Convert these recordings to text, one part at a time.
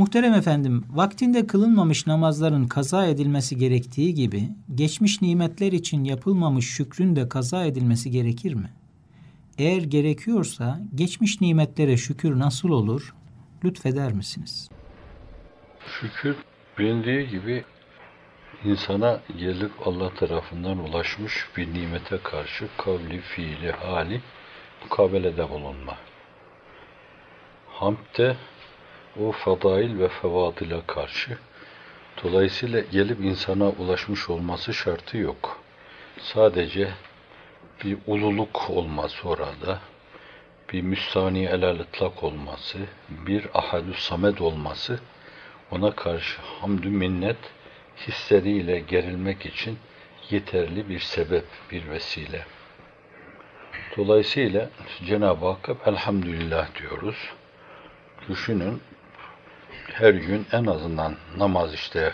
Muhterem efendim, vaktinde kılınmamış namazların kaza edilmesi gerektiği gibi, geçmiş nimetler için yapılmamış şükrün de kaza edilmesi gerekir mi? Eğer gerekiyorsa, geçmiş nimetlere şükür nasıl olur? Lütfeder misiniz? Şükür bilindiği gibi insana gelip Allah tarafından ulaşmış bir nimete karşı kavli, fiili, hali mukabelede bulunma. Hamd de o fadail ve fevadile karşı dolayısıyla gelip insana ulaşmış olması şartı yok. Sadece bir ululuk olması orada, bir müstani elal olması, bir ahadü samed olması ona karşı hamdü minnet hisleriyle gerilmek için yeterli bir sebep, bir vesile. Dolayısıyla Cenab-ı Hakk'a elhamdülillah diyoruz. Düşünün her gün en azından namaz işte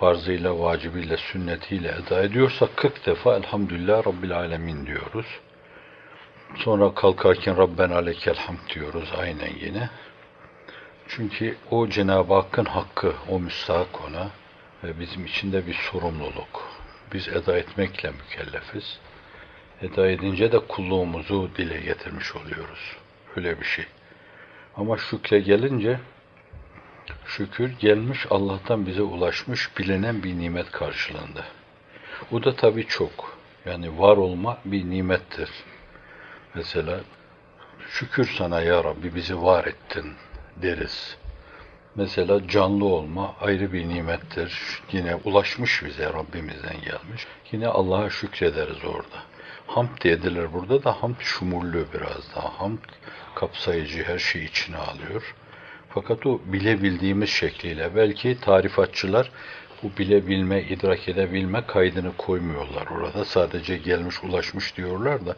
farzıyla, vacibiyle, sünnetiyle eda ediyorsak 40 defa elhamdülillah Rabbil Alemin diyoruz. Sonra kalkarken Rabben alekel hamd diyoruz aynen yine. Çünkü o Cenab-ı Hakk'ın hakkı, o müstahak ona ve bizim için de bir sorumluluk. Biz eda etmekle mükellefiz. Eda edince de kulluğumuzu dile getirmiş oluyoruz. Öyle bir şey. Ama şükre gelince şükür gelmiş Allah'tan bize ulaşmış bilinen bir nimet karşılığında. O da tabii çok. Yani var olma bir nimettir. Mesela şükür sana ya Rabbi bizi var ettin deriz. Mesela canlı olma ayrı bir nimettir. Yine ulaşmış bize Rabbimizden gelmiş. Yine Allah'a şükrederiz orada. Hamd edilir burada da hamd şumullü biraz daha. Hamd kapsayıcı her şeyi içine alıyor. Fakat o bilebildiğimiz şekliyle belki tarifatçılar bu bilebilme, idrak edebilme kaydını koymuyorlar orada. Sadece gelmiş, ulaşmış diyorlar da.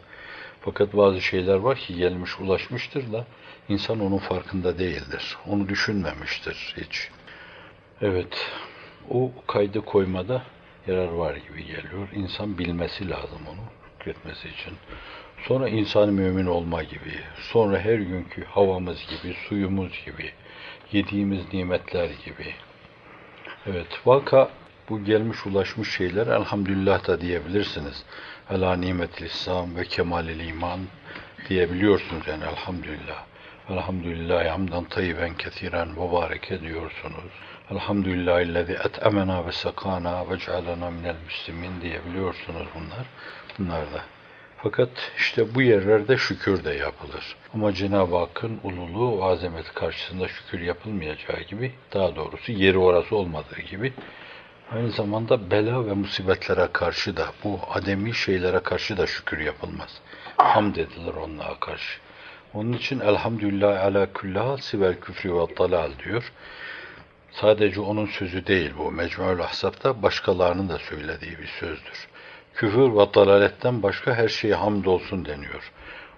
Fakat bazı şeyler var ki gelmiş, ulaşmıştır da insan onun farkında değildir. Onu düşünmemiştir hiç. Evet, o kaydı koymada yarar var gibi geliyor. İnsan bilmesi lazım onu hükmetmesi için. Sonra insan mümin olma gibi, sonra her günkü havamız gibi, suyumuz gibi, yediğimiz nimetler gibi. Evet, vaka bu gelmiş ulaşmış şeyler elhamdülillah da diyebilirsiniz. Ela nimetil İslam ve kemalil iman diyebiliyorsunuz yani elhamdülillah. Elhamdülillah hamdan tayyiben kesiren mübarek ediyorsunuz. Elhamdülillah illezi et'emena ve sakana ve cealena minel müslimin diyebiliyorsunuz bunlar. Bunlar da. Fakat işte bu yerlerde şükür de yapılır. Ama Cenab-ı Hakk'ın ululuğu azameti karşısında şükür yapılmayacağı gibi, daha doğrusu yeri orası olmadığı gibi, aynı zamanda bela ve musibetlere karşı da, bu ademi şeylere karşı da şükür yapılmaz. Hamd edilir onlara karşı. Onun için elhamdülillah ala küllahal sivel küfrü ve dalal diyor. Sadece onun sözü değil bu. Mecmuel Ahzab'da başkalarının da söylediği bir sözdür. Küfür ve dalaletten başka her şeye hamdolsun deniyor.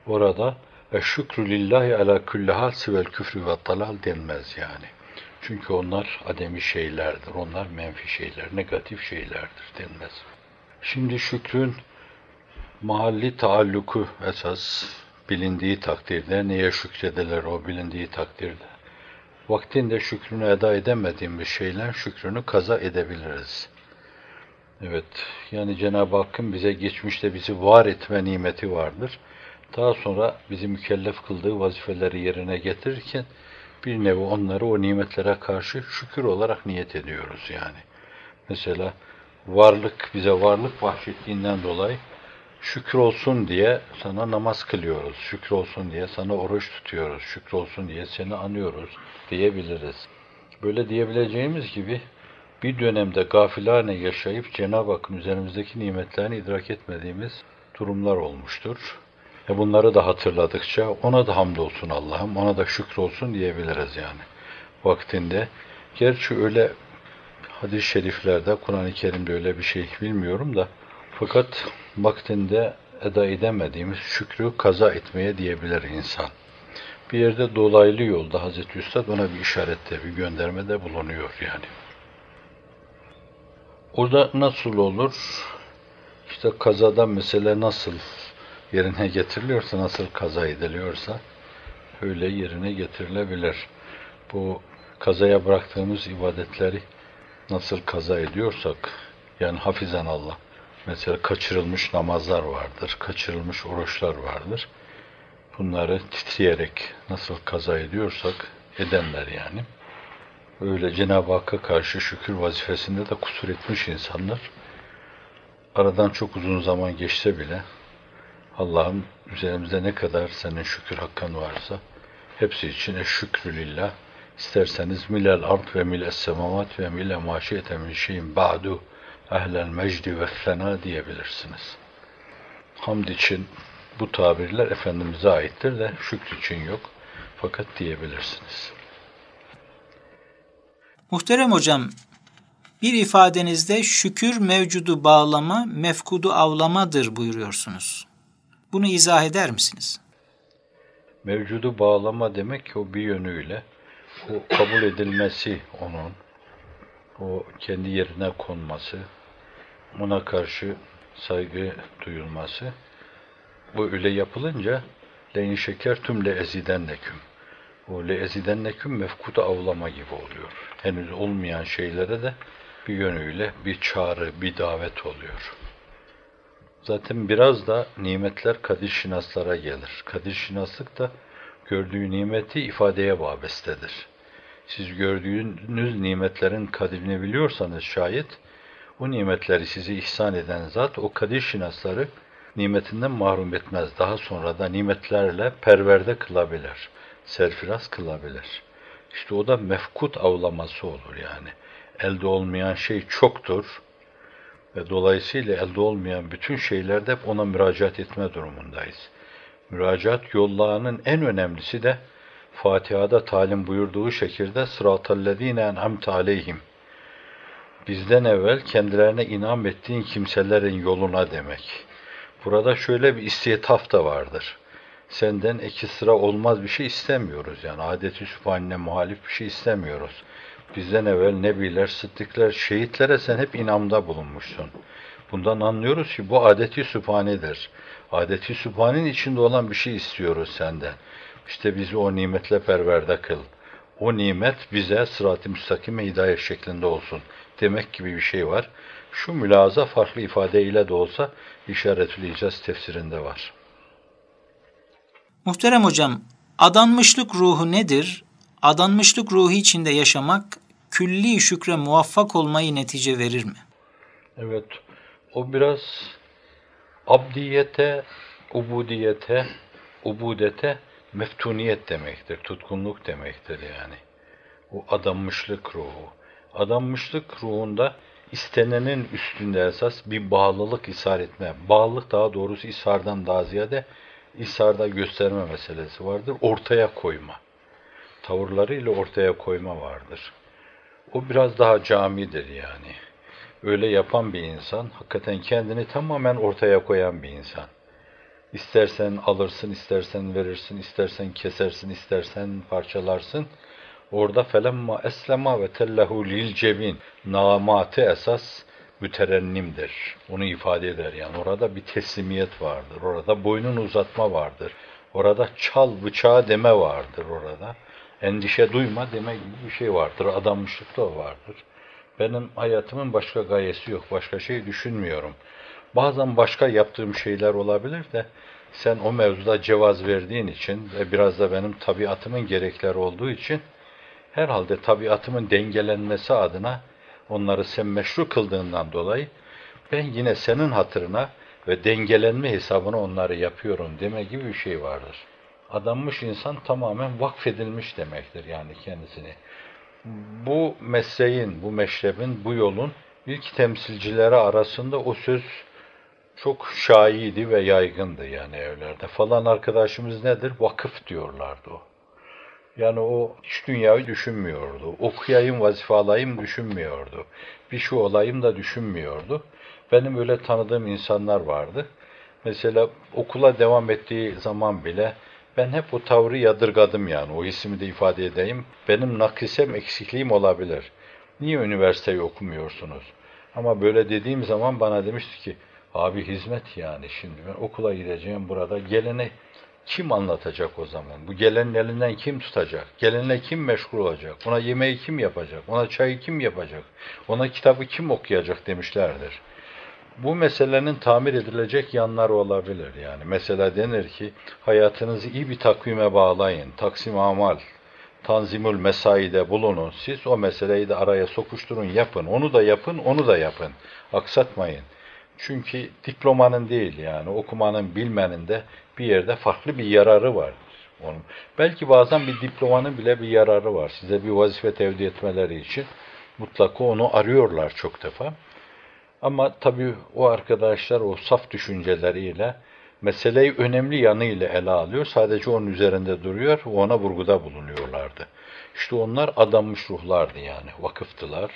Orada şükrü lillahi ala külli hal sivel küfrü ve dalal denmez yani. Çünkü onlar ademi şeylerdir. Onlar menfi şeyler, negatif şeylerdir denmez. Şimdi şükrün mahalli taalluku esas bilindiği takdirde neye şükredilir o bilindiği takdirde. Vaktinde şükrünü eda edemediğimiz şeyler şükrünü kaza edebiliriz. Evet, yani Cenab-ı Hakk'ın bize geçmişte bizi var etme nimeti vardır. Daha sonra bizi mükellef kıldığı vazifeleri yerine getirirken bir nevi onları o nimetlere karşı şükür olarak niyet ediyoruz yani. Mesela varlık bize varlık bahşettiğinden dolayı şükür olsun diye sana namaz kılıyoruz. Şükür olsun diye sana oruç tutuyoruz. Şükür olsun diye seni anıyoruz diyebiliriz. Böyle diyebileceğimiz gibi bir dönemde gafilane yaşayıp Cenab-ı Hakk'ın üzerimizdeki nimetlerini idrak etmediğimiz durumlar olmuştur. E bunları da hatırladıkça ona da hamdolsun Allah'ım, ona da şükür olsun diyebiliriz yani vaktinde. Gerçi öyle hadis-i şeriflerde, Kur'an-ı Kerim'de öyle bir şey bilmiyorum da fakat vaktinde eda edemediğimiz şükrü kaza etmeye diyebilir insan. Bir yerde dolaylı yolda Hazreti Üstad ona bir işarette, bir göndermede bulunuyor yani. Orada nasıl olur? İşte kazada mesele nasıl yerine getiriliyorsa, nasıl kaza ediliyorsa öyle yerine getirilebilir. Bu kazaya bıraktığımız ibadetleri nasıl kaza ediyorsak, yani hafizan Allah, mesela kaçırılmış namazlar vardır, kaçırılmış oruçlar vardır. Bunları titreyerek nasıl kaza ediyorsak, edenler yani. Öyle Cenab-ı Hakk'a karşı şükür vazifesinde de kusur etmiş insanlar. Aradan çok uzun zaman geçse bile Allah'ım üzerimizde ne kadar senin şükür hakkın varsa hepsi için eşşükrü lillah. İsterseniz milel ard ve milel semavat ve mile maşiyete min şeyin ba'du ehlel mecdi ve fena diyebilirsiniz. Hamd için bu tabirler Efendimiz'e aittir de şükür için yok. Fakat diyebilirsiniz. Muhterem hocam, bir ifadenizde şükür mevcudu bağlama, mefkudu avlamadır buyuruyorsunuz. Bunu izah eder misiniz? Mevcudu bağlama demek ki o bir yönüyle o kabul edilmesi onun, o kendi yerine konması, ona karşı saygı duyulması. Bu öyle yapılınca leyin şeker tüm le ezidenneküm. O le ezidenneküm mefkudu avlama gibi oluyor. Henüz olmayan şeylere de bir yönüyle bir çağrı, bir davet oluyor. Zaten biraz da nimetler kadir şinaslara gelir. Kadir şinaslık da gördüğü nimeti ifadeye vabestedir. Siz gördüğünüz nimetlerin kadrini biliyorsanız şayet, o nimetleri size ihsan eden zat, o kadir şinasları nimetinden mahrum etmez. Daha sonra da nimetlerle perverde kılabilir, serfiraz kılabilir. İşte o da mefkut avlaması olur yani. Elde olmayan şey çoktur ve dolayısıyla elde olmayan bütün şeylerde hep ona müracaat etme durumundayız. Müracaat yollarının en önemlisi de Fatiha'da talim buyurduğu şekilde sıratallezine en'amte aleyhim. Bizden evvel kendilerine inam ettiğin kimselerin yoluna demek. Burada şöyle bir istiyetaf da vardır. Senden iki sıra olmaz bir şey istemiyoruz. Yani adeti sübhanine muhalif bir şey istemiyoruz. Bizden evvel nebiler, sıddıklar, şehitlere sen hep inamda bulunmuşsun. Bundan anlıyoruz ki bu adeti sübhanedir. Adeti sübhanin içinde olan bir şey istiyoruz senden. İşte bizi o nimetle perverde kıl. O nimet bize sırat-ı müstakime hidayet şeklinde olsun demek gibi bir şey var. Şu mülaza farklı ifadeyle de olsa işaretül icaz tefsirinde var. Muhterem hocam, adanmışlık ruhu nedir? Adanmışlık ruhu içinde yaşamak külli şükre muvaffak olmayı netice verir mi? Evet, o biraz abdiyete, ubudiyete, ubudete meftuniyet demektir, tutkunluk demektir yani. O adanmışlık ruhu. Adanmışlık ruhunda istenenin üstünde esas bir bağlılık ishar etme. Bağlılık daha doğrusu ishardan daha ziyade isharda gösterme meselesi vardır. Ortaya koyma. Tavırlarıyla ortaya koyma vardır. O biraz daha camidir yani. Öyle yapan bir insan, hakikaten kendini tamamen ortaya koyan bir insan. İstersen alırsın, istersen verirsin, istersen kesersin, istersen parçalarsın. Orada felemma eslema ve tellehu lil cebin namatı esas müterennimdir. Onu ifade eder yani. Orada bir teslimiyet vardır. Orada boynun uzatma vardır. Orada çal bıçağı deme vardır orada. Endişe duyma deme gibi bir şey vardır. Adanmışlık da vardır. Benim hayatımın başka gayesi yok. Başka şey düşünmüyorum. Bazen başka yaptığım şeyler olabilir de sen o mevzuda cevaz verdiğin için ve biraz da benim tabiatımın gerekleri olduğu için herhalde tabiatımın dengelenmesi adına onları sen meşru kıldığından dolayı ben yine senin hatırına ve dengelenme hesabına onları yapıyorum deme gibi bir şey vardır. Adanmış insan tamamen vakfedilmiş demektir yani kendisini. Bu mesleğin, bu meşrebin, bu yolun ilk temsilcileri arasında o söz çok şaiydi ve yaygındı yani evlerde. Falan arkadaşımız nedir? Vakıf diyorlardı o. Yani o hiç dünyayı düşünmüyordu. Okuyayım, vazife alayım düşünmüyordu. Bir şu olayım da düşünmüyordu. Benim öyle tanıdığım insanlar vardı. Mesela okula devam ettiği zaman bile ben hep o tavrı yadırgadım yani. O hissimi de ifade edeyim. Benim nakisem, eksikliğim olabilir. Niye üniversiteyi okumuyorsunuz? Ama böyle dediğim zaman bana demişti ki, abi hizmet yani şimdi ben okula gideceğim burada. Gelene kim anlatacak o zaman? Bu gelenin elinden kim tutacak? Gelenle kim meşgul olacak? Ona yemeği kim yapacak? Ona çayı kim yapacak? Ona kitabı kim okuyacak demişlerdir. Bu meselenin tamir edilecek yanları olabilir yani. Mesela denir ki hayatınızı iyi bir takvime bağlayın. Taksim amal, tanzimül mesaide bulunun. Siz o meseleyi de araya sokuşturun, yapın. Onu da yapın, onu da yapın. Aksatmayın. Çünkü diplomanın değil yani okumanın, bilmenin de bir yerde farklı bir yararı var. Onun. Belki bazen bir diplomanın bile bir yararı var. Size bir vazife tevdi etmeleri için mutlaka onu arıyorlar çok defa. Ama tabii o arkadaşlar o saf düşünceleriyle meseleyi önemli yanıyla ele alıyor. Sadece onun üzerinde duruyor, ona vurguda bulunuyorlardı. İşte onlar adanmış ruhlardı yani, vakıftılar.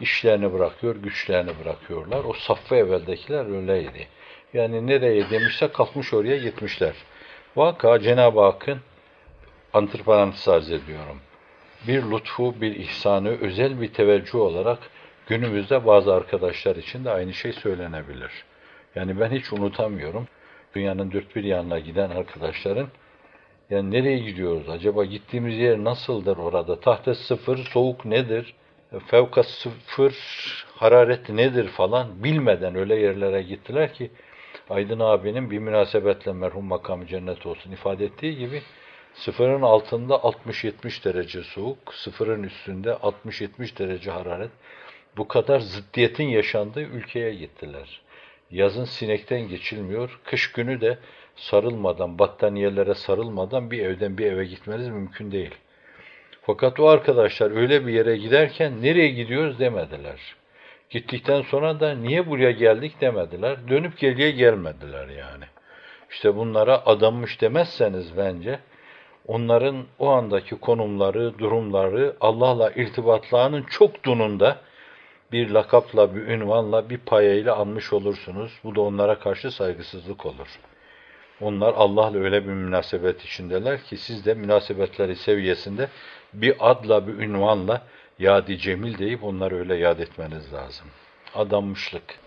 İşlerini bırakıyor, güçlerini bırakıyorlar. O saffı evveldekiler öyleydi. Yani nereye demişse kalkmış oraya gitmişler. Vaka Cenab-ı Hakk'ın antiparantez arz ediyorum. Bir lütfu, bir ihsanı, özel bir teveccüh olarak günümüzde bazı arkadaşlar için de aynı şey söylenebilir. Yani ben hiç unutamıyorum. Dünyanın dört bir yanına giden arkadaşların yani nereye gidiyoruz? Acaba gittiğimiz yer nasıldır orada? Tahta sıfır, soğuk nedir? Fevka sıfır, hararet nedir falan bilmeden öyle yerlere gittiler ki Aydın abinin bir münasebetle merhum makamı cennet olsun ifade ettiği gibi sıfırın altında 60-70 derece soğuk, sıfırın üstünde 60-70 derece hararet. Bu kadar ziddiyetin yaşandığı ülkeye gittiler. Yazın sinekten geçilmiyor, kış günü de sarılmadan, battaniyelere sarılmadan bir evden bir eve gitmeniz mümkün değil. Fakat o arkadaşlar öyle bir yere giderken nereye gidiyoruz demediler. Gittikten sonra da niye buraya geldik demediler. Dönüp geriye gelmediler yani. İşte bunlara adanmış demezseniz bence onların o andaki konumları, durumları, Allah'la irtibatlarının çok dununda bir lakapla, bir ünvanla, bir payayla anmış olursunuz. Bu da onlara karşı saygısızlık olur. Onlar Allah'la öyle bir münasebet içindeler ki siz de münasebetleri seviyesinde bir adla, bir ünvanla yadi cemil deyip onları öyle yad etmeniz lazım. Adanmışlık.